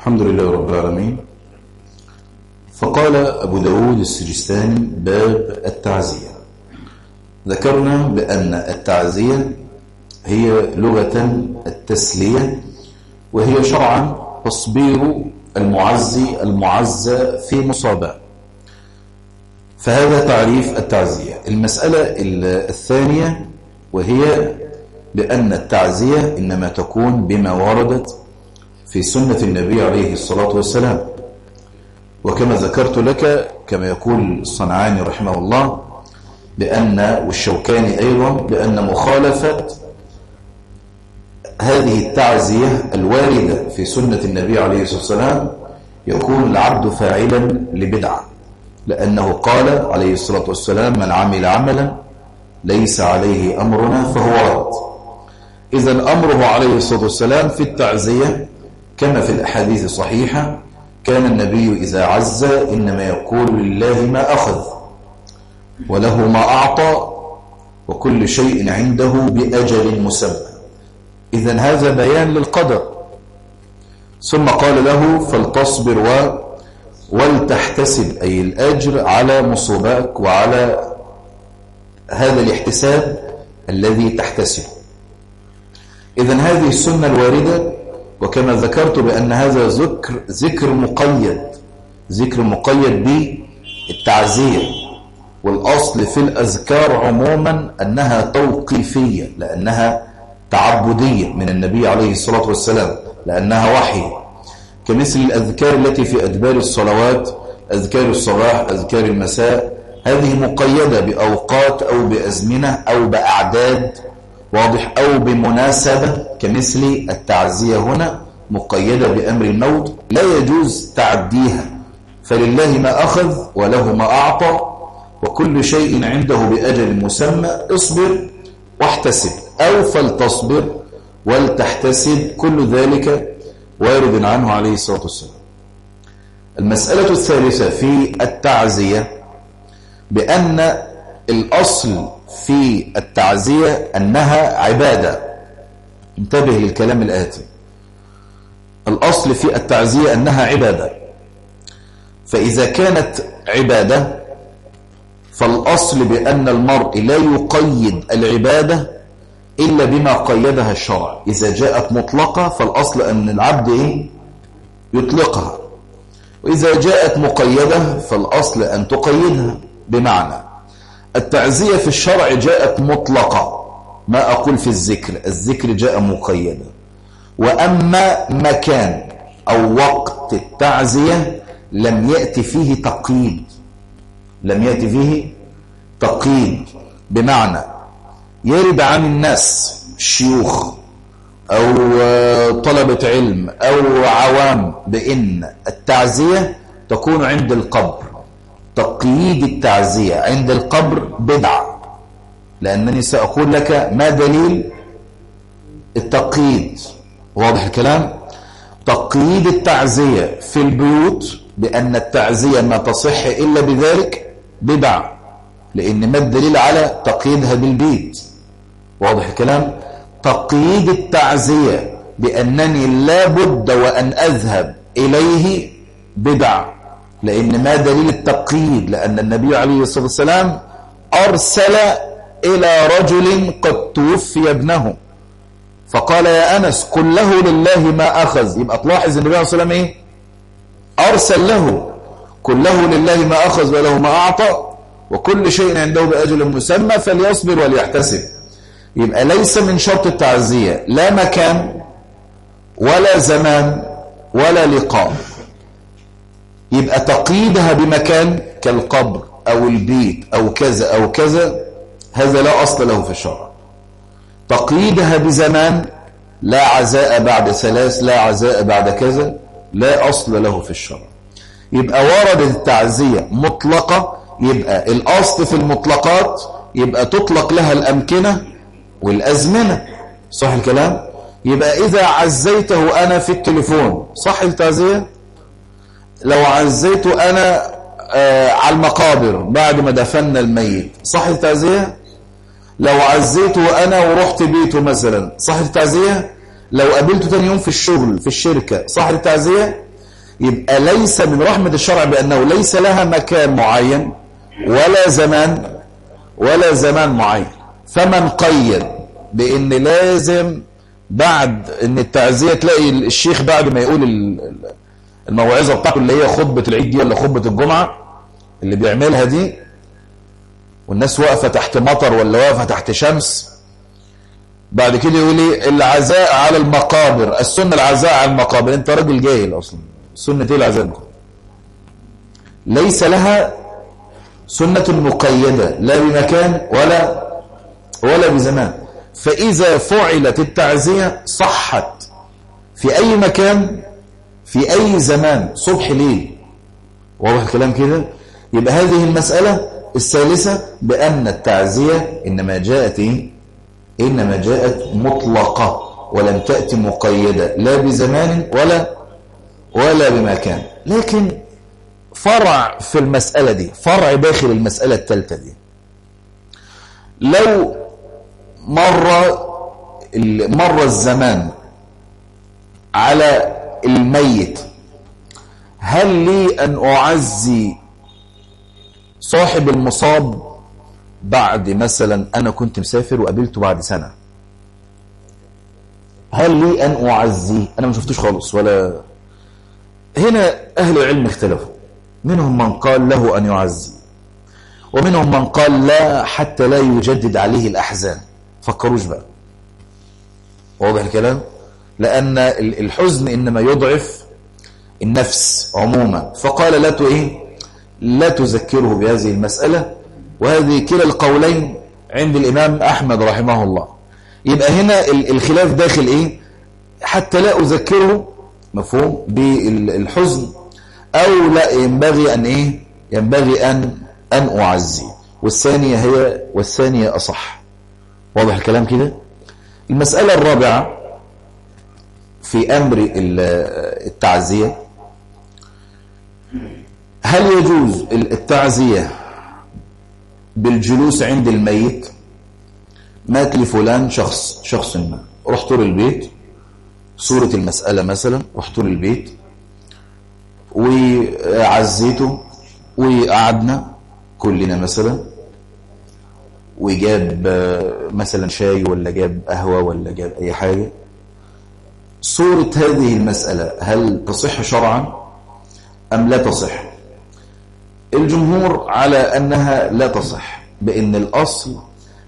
الحمد لله رب العالمين. فقال أبو داود السجستاني باب التعزية. ذكرنا بأن التعزية هي لغة التسلية وهي شرعا تصبير المعزي المعزى في مصابة. فهذا تعريف التعزية. المسألة الثانية وهي بأن التعزية إنما تكون بما وردت في سنة النبي عليه الصلاة والسلام. وكما ذكرت لك كما يقول الصنعاني رحمه الله بأن والشوكاني أيضا بأن مخالفة هذه التعزية الواردة في سنة النبي عليه الصلاة والسلام يكون العبد فاعلا لبدعة. لأنه قال عليه الصلاة والسلام من عمل عملا ليس عليه أمرنا فهو رد. إذا أمره عليه الصلاة والسلام في التعزية كما في الأحاديث الصحيحة كان النبي إذا عز إنما يقول لله ما أخذ وله ما أعطى وكل شيء عنده بأجل مسمى. إذا هذا بيان للقدر. ثم قال له فلتصبر و ولتحتسب أي الأجر على مصوبك وعلى هذا الاحتساب الذي تحتسب. إذا هذه السنة الواردة وكما ذكرت بأن هذا ذكر ذكر مقيد. ذكر مقيد بالتعزية والأصل في الأذكار عموما أنها توقيفية لأنها تعبدية من النبي عليه الصلاة والسلام لأنها وحي. كمثل الأذكار التي في أدبار الصلوات أذكار الصباح أذكار المساء هذه مقيدة بأوقات أو بأزمنة أو بأعداد واضح أو بمناسبة كمثل التعزية هنا مقيدة بأمر الموت لا يجوز تعديها فلله ما أخذ وله ما أعطى وكل شيء عنده بأجل مسمى اصبر واحتسب أو فلتصبر ولتحتسب كل ذلك وارد عنه عليه الصلاة والسلام. المسألة الثالثة في التعزية بأن الأصل في التعزية أنها عبادة. انتبه للكلام الآتي. الأصل في التعزية أنها عبادة. فإذا كانت عبادة فالأصل بأن المرء لا يقيد العبادة إلا بما قيدها الشرع. إذا جاءت مطلقة فالأصل أن العبد إيه؟ يطلقها. وإذا جاءت مقيدة فالأصل أن تقيدها بمعنى. التعزية في الشرع جاءت مطلقة. ما أقول في الذكر الذكر جاء مقيدا. وأما مكان أو وقت التعزية لم يأتي فيه تقييد. لم يأتي فيه تقييد. بمعنى يرد عن الناس شيوخ أو طلبة علم أو عوام بأن التعزية تكون عند القبر. تقييد التعزية عند القبر بدعة. لأنني سأقول لك ما دليل التقييد. واضح الكلام؟ تقييد التعزية في البيوت بأن التعزية ما تصح إلا بذلك بدعة. لأن ما الدليل على تقييدها بالبيت؟ واضح الكلام؟ تقييد التعزية بأنني لا بد وأن أذهب إليه بدعة. لأن ما دليل التقييد؟ لأن النبي عليه الصلاة والسلام أرسل إلى رجل قد توفي ابنه. فقال يا أنس قل له لله ما أخذ. يبقى تلاحظ النبي عليه الصلاة والسلام إيه؟ أرسل له. قل له لله ما أخذ وله ما أعطى وكل شيء عنده بأجل مسمى فليصبر وليحتسب. يبقى ليس من شرط التعزية لا مكان ولا زمان ولا لقاء. يبقى تقييدها بمكان كالقبر أو البيت أو كذا أو كذا هذا لا أصل له في الشرع. تقييدها بزمان لا عزاء بعد ثلاث لا عزاء بعد كذا لا أصل له في الشرع. يبقى وردت التعزية مطلقة يبقى الأصل في المطلقات يبقى تطلق لها الأمكنة والأزمنة. صح الكلام؟ يبقى إذا عزيته أنا في التليفون صح التعزية؟ لو عزيته أنا آه على المقابر بعد ما دفنا الميت. صح التعزية؟ لو عزيته أنا ورحت بيته مثلا. صح التعزية؟ لو قابلته تاني يوم في الشغل في الشركة. صح التعزية؟ يبقى ليس من رحمة الشرع بأنه ليس لها مكان معين ولا زمان ولا زمان معين. فمن قيد بأن لازم بعد إن التعزية تلاقي الشيخ بعد ما يقول الموعظة بتاعته اللي هي خطبة العيد دي ولا خطبة الجمعة اللي بيعملها دي والناس واقفة تحت مطر ولا واقفة تحت شمس. بعد كده يقول إيه العزاء على المقابر. السنة العزاء على المقابر. انت راجل جاهل أصلا. سنة إيه العزاء ليس لها سنة مقيدة لا بمكان ولا ولا بزمان. فإذا فعلت التعزية صحت. في أي مكان في أي زمان صبح ليل. واضح الكلام كده؟ يبقى هذه المسألة الثالثة بأن التعزية إنما جاءت إيه؟ إنما جاءت مطلقة ولم تأتي مقيدة لا بزمان ولا ولا بمكان لكن فرع في المسألة دي فرع داخل المسألة الثالثة دي. لو مر مر الزمان على الميت. هل لي أن أعزي صاحب المصاب بعد مثلا أنا كنت مسافر وقابلته بعد سنة؟ هل لي أن أعزي؟ أنا ما شفتوش خالص ولا هنا أهل العلم اختلفوا. منهم من قال له أن يعزي ومنهم من قال لا حتى لا يجدد عليه الأحزان. فكروش بقى. واضح الكلام؟ لأن الحزن إنما يضعف النفس عموما. فقال لا إيه؟ لا تذكره بهذه المسألة. وهذه كلا القولين عند الإمام أحمد رحمه الله. يبقى هنا الخلاف داخل إيه؟ حتى لا أذكره مفهوم بالحزن أو لا ينبغي أن إيه؟ ينبغي أن أن أعزي. والثانية هي والثانية أصح. واضح الكلام كده؟ المسألة الرابعة في أمر التعزية؟ هل يجوز التعزية بالجلوس عند الميت؟ مات لفلان شخص شخص ما. رحت له البيت. صورة المسألة مثلا رحت له البيت. وعزيته وقعدنا كلنا مثلا. وجاب مثلا شاي ولا جاب قهوة ولا جاب أي حاجة. صورة هذه المسألة هل تصح شرعا؟ أم لا تصح؟ الجمهور على أنها لا تصح بأن الأصل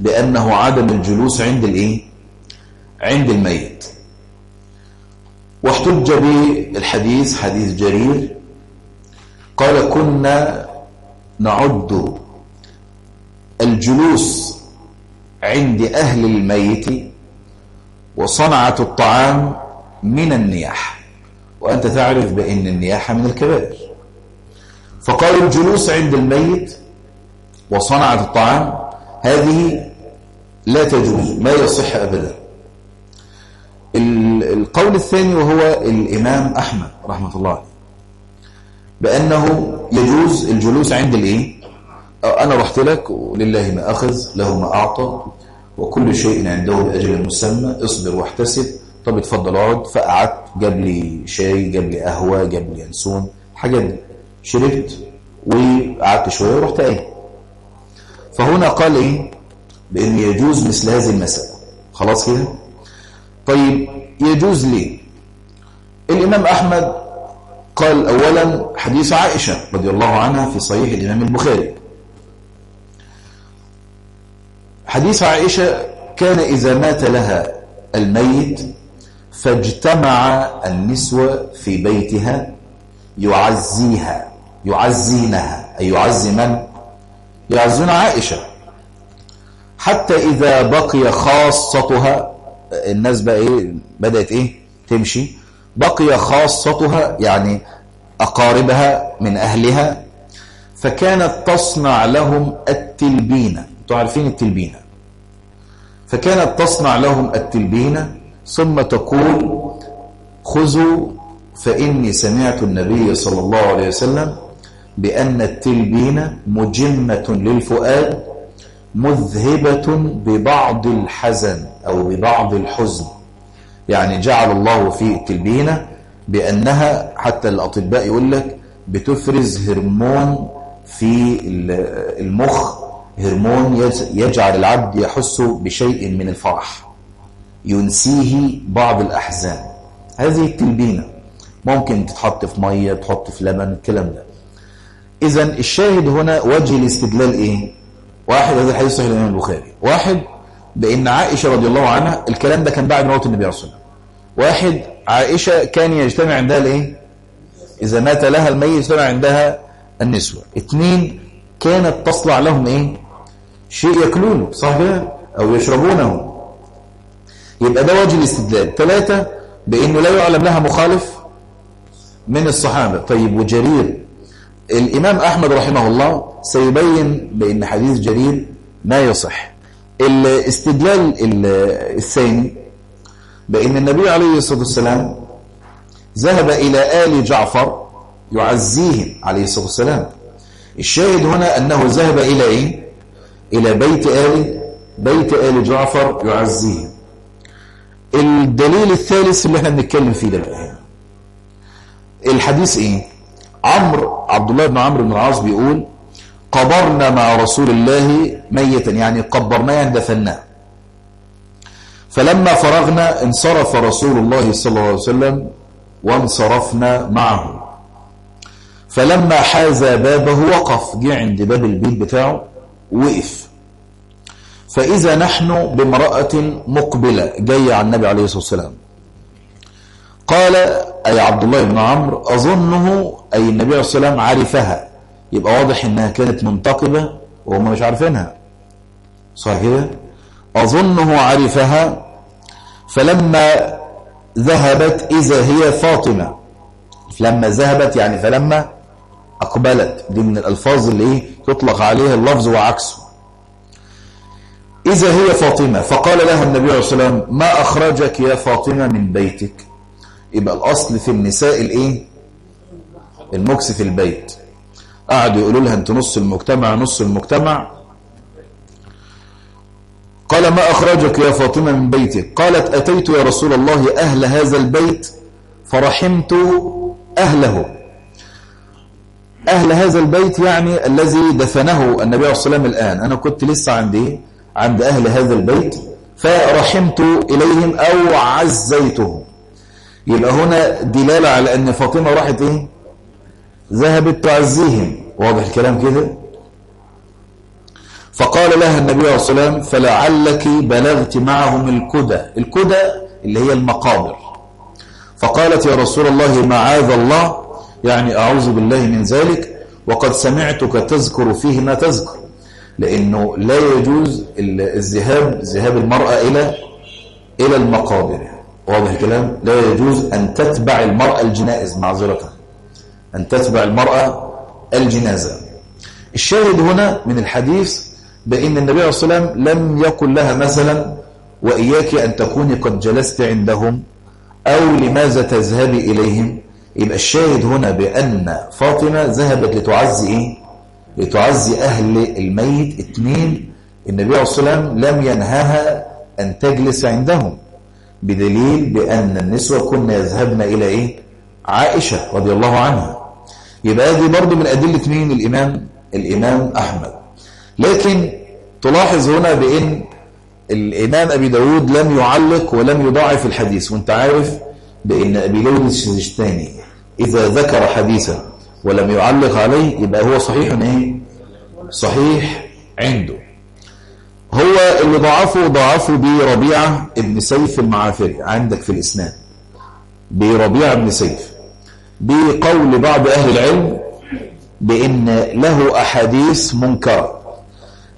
بأنه عدم الجلوس عند الإيه؟ عند الميت. واحتج بالحديث حديث جرير قال كنا نعد الجلوس عند أهل الميت وصنعة الطعام من النياح وأنت تعرف بأن النياحة من الكبائر. فقال الجلوس عند الميت وصنعة الطعام هذه لا تجوز ما يصح أبدا. القول الثاني وهو الإمام أحمد رحمة الله بأنه يجوز الجلوس عند الإيه؟ أنا رحت لك ولله ما أخذ له ما أعطى وكل شيء عنده بأجل مسمى اصبر واحتسب طب اتفضل اقعد. فقعدت جاب لي شاي جاب لي قهوة جاب لي ينسون حاجات دي. شربت وقعدت شوية ورحت قايم. فهنا قال إيه؟ بأن يجوز مثل هذه المسألة. خلاص كده؟ طيب يجوز ليه؟ الإمام أحمد قال أولا حديث عائشة رضي الله عنها في صحيح الإمام البخاري. حديث عائشة كان إذا مات لها الميت فاجتمع النسوة في بيتها يعزيها يعزينها أي يعزي من؟ يعزون عائشة. حتى إذا بقي خاصتها الناس بقى إيه؟ بدأت إيه؟ تمشي. بقي خاصتها يعني أقاربها من أهلها فكانت تصنع لهم التلبينة. تعرفين التلبينة. فكانت تصنع لهم التلبينة ثم تقول خذوا فإني سمعت النبي صلى الله عليه وسلم بأن التلبين مجمة للفؤاد مذهبة ببعض الحزن أو ببعض الحزن. يعني جعل الله في التلبينة بأنها حتى الأطباء يقول لك بتفرز هرمون في المخ هرمون يجعل العبد يحس بشيء من الفرح. ينسيه بعض الأحزان. هذه التلبينة ممكن تتحط في مية تحط في لبن الكلام ده. إذا الشاهد هنا وجه الاستدلال إيه؟ واحد هذا الحديث صحيح الإمام البخاري. واحد بأن عائشة رضي الله عنها الكلام ده كان بعد موت النبي عليه الصلاة واحد عائشة كان يجتمع عندها الإيه إذا مات لها الميت يجتمع عندها النسوة. اثنين كانت تصلع لهم إيه؟ شيء يأكلونه صح كده أو يشربونه. يبقى ده وجه الاستدلال. ثلاثة بأنه لا يعلم لها مخالف من الصحابة. طيب وجرير. الإمام أحمد رحمه الله سيبين بأن حديث جرير ما يصح. الاستدلال الثاني بأن النبي عليه الصلاة والسلام ذهب إلى آل جعفر يعزيهم عليه الصلاة والسلام. الشاهد هنا أنه ذهب إلى إيه؟ إلى بيت آل بيت آل جعفر يعزيهم. الدليل الثالث اللي إحنا بنتكلم فيه بقى الحديث إيه؟ عمرو عبد الله بن عمرو بن العاص بيقول قبرنا مع رسول الله ميتا. يعني قبرناه يعني دفناه فلما فرغنا انصرف رسول الله صلى الله عليه وسلم وانصرفنا معه. فلما حاز بابه وقف جه عند باب البيت بتاعه وقف. فإذا نحن بامرأة مقبلة جاية على النبي عليه الصلاة والسلام. قال أي عبد الله بن عمرو أظنه أي النبي عليه الصلاة والسلام عرفها يبقى واضح إنها كانت منتقبة وهم مش عارفينها. صح كده أظنه عرفها فلما ذهبت إذا هي فاطمة. لما ذهبت يعني فلما أقبلت. دي من الألفاظ اللي إيه تطلق عليها اللفظ وعكسه. إذا هي فاطمة. فقال لها النبي عليه الصلاة والسلام ما أخرجك يا فاطمة من بيتك؟ يبقى الأصل في النساء الإيه؟ المكس في البيت. قعدوا يقولوا لها أنت نص المجتمع نص المجتمع. قال ما أخرجك يا فاطمة من بيتك؟ قالت أتيت يا رسول الله أهل هذا البيت فرحمت أهله. أهل هذا البيت يعني الذي دفنه النبي عليه الصلاة والسلام الآن. أنا كنت لسه عندي عند أهل هذا البيت فرحمت إليهم أو عزيتهم. يبقى هنا دلالة على أن فاطمة راحت إيه؟ ذهبت تعزيهم. واضح الكلام كده؟ فقال لها النبي عليه الصلاة والسلام فلعلك بلغت معهم الكدى الكدى اللي هي المقابر. فقالت يا رسول الله معاذ الله. يعني أعوذ بالله من ذلك وقد سمعتك تذكر فيه ما تذكر. لأنه لا يجوز الذهاب ذهاب المرأة إلى إلى المقابر. واضح الكلام؟ لا يجوز أن تتبع المرأة الجنائز معذرة أن تتبع المرأة الجنازة. الشاهد هنا من الحديث بأن النبي عليه الصلاة والسلام لم يقل لها مثلا وإياك أن تكوني قد جلست عندهم أو لماذا تذهبي إليهم؟ يبقى الشاهد هنا بأن فاطمة ذهبت لتعزي؟ لتعزي أهل الميت اثنين النبي عليه الصلاة والسلام لم ينهاها أن تجلس عندهم بدليل بأن النسوة كنا يذهبن إلى إيه؟ عائشة رضي الله عنها. يبقى هذه برضو من أدلة مين الإمام الإمام أحمد. لكن تلاحظ هنا بأن الإمام أبي داود لم يعلق ولم يضاعف الحديث. وأنت عارف بأن أبي داود السجستاني إذا ذكر حديثا ولم يعلق عليه يبقى هو صحيح إيه؟ صحيح عنده. هو اللي ضعفه ضعفه بربيعة ابن سيف المعافري عندك في الإسناد. بربيعة ابن سيف. بقول بعض أهل العلم بأن له أحاديث منكرة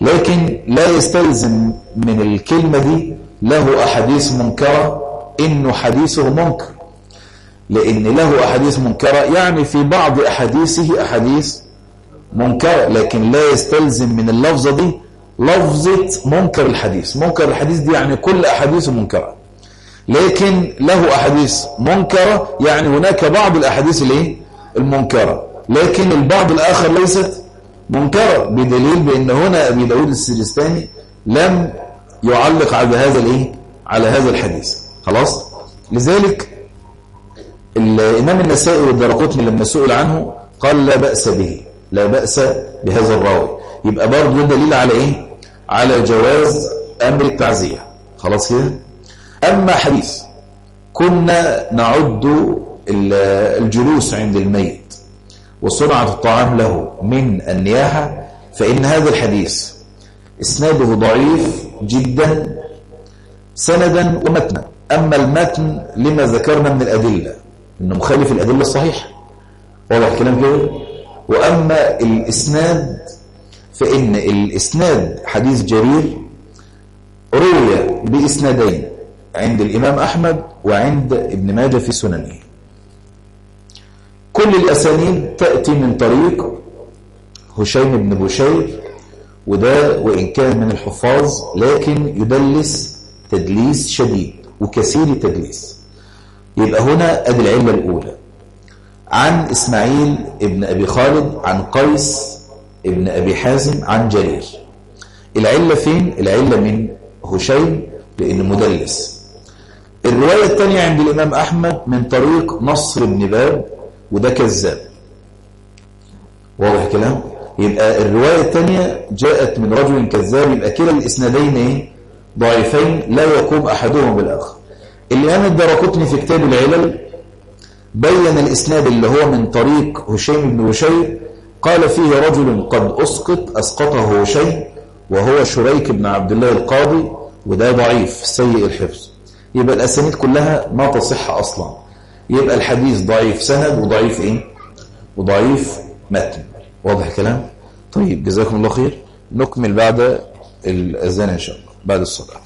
لكن لا يستلزم من الكلمة دي له أحاديث منكرة إنه حديثه منكر. لأن له أحاديث منكرة. يعني في بعض أحاديثه أحاديث منكرة لكن لا يستلزم من اللفظة دي لفظة منكر الحديث. منكر الحديث دي يعني كل أحاديث منكرة. لكن له أحاديث منكرة يعني هناك بعض الأحاديث الايه المنكرة. لكن البعض الآخر ليست منكرة بدليل بأن هنا أبي داود السجستاني لم يعلق على هذا الإيه؟ على هذا الحديث. خلاص؟ لذلك الإمام النسائي والدرقطني لما سئل عنه قال لا بأس به لا بأس بهذا الراوي. يبقى برضه دليل على إيه؟ على جواز أمر التعزية. خلاص كده؟ أما حديث كنا نعد الجلوس عند الميت وصنعة الطعام له من النياحة فإن هذا الحديث إسناده ضعيف جدا سندا ومتنا. أما المتن لما ذكرنا من الأدلة إنه مخالف الأدلة الصحيحة. واضح الكلام كده؟ وأما الإسناد فإن الإسناد حديث جرير روي بإسنادين عند الإمام أحمد وعند ابن ماجه في سننه. كل الأسانيد تأتي من طريق هشيم بن بشير وده وإن كان من الحفاظ لكن يدلس تدليس شديد وكثير تدليس. يبقى هنا أدي العلة الأولى عن إسماعيل ابن أبي خالد عن قيس ابن أبي حازم عن جرير العلة فين؟ العلة من هشيم لأنه مدلس الرواية الثانية عند الإمام أحمد من طريق نصر بن باب وده كذاب واضح كلام؟ يبقى الرواية الثانية جاءت من رجل كذاب يبقى كلا الإسنادين إيه؟ ضعيفين لا يقوم أحدهم بالآخر الإمام الدرقطني في كتاب العلل بين الإسناد اللي هو من طريق هشيم بن هشيم قال فيه رجل قد أسقط أسقطه هشيم وهو شريك بن عبد الله القاضي وده ضعيف سيء الحفظ. يبقى الأسانيد كلها ما تصح أصلا. يبقى الحديث ضعيف سند وضعيف إيه؟ وضعيف متن. واضح الكلام؟ طيب جزاكم الله خير. نكمل بعد الأذان إن شاء الله بعد الصلاة.